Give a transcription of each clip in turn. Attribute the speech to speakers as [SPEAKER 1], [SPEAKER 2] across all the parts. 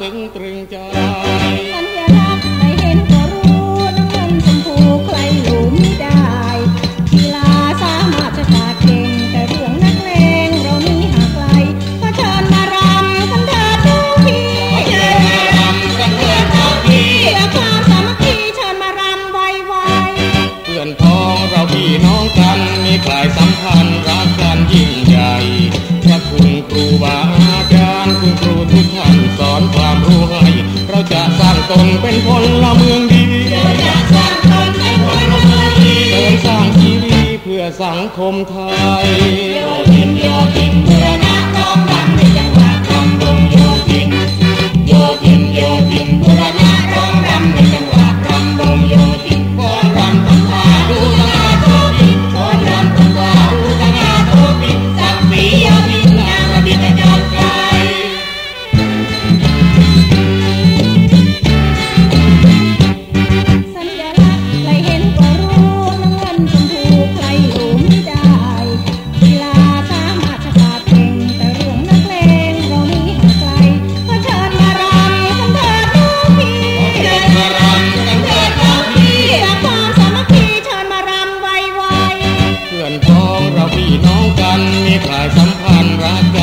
[SPEAKER 1] 正正ง
[SPEAKER 2] ตนเป็
[SPEAKER 1] นพลเมืองดี
[SPEAKER 2] เกิดสร้างตนเป็นพลเมืองดี
[SPEAKER 1] เกิดสร้างชีวิตเพื่อสังคมไทย
[SPEAKER 2] โยทินโยทินเพื่อ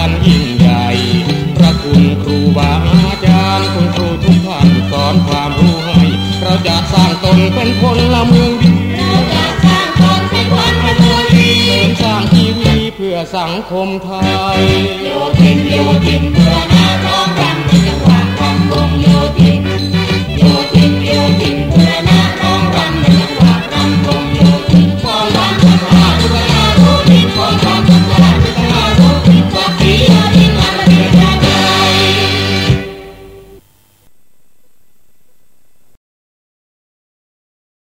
[SPEAKER 2] ันยิ่งใหญ่ พระคุ
[SPEAKER 1] ณครูบาอาจารย์คุณครูทุกท่านสอนความรู้ให้ เราจะสร้างตนเป็นคนละเมืองดี
[SPEAKER 2] เราจะสร้างตนเป็นคนละเมืองดี
[SPEAKER 1] สร้างทีวีเพื่อสังคมไทย
[SPEAKER 2] โยกินโยกินเพื่อ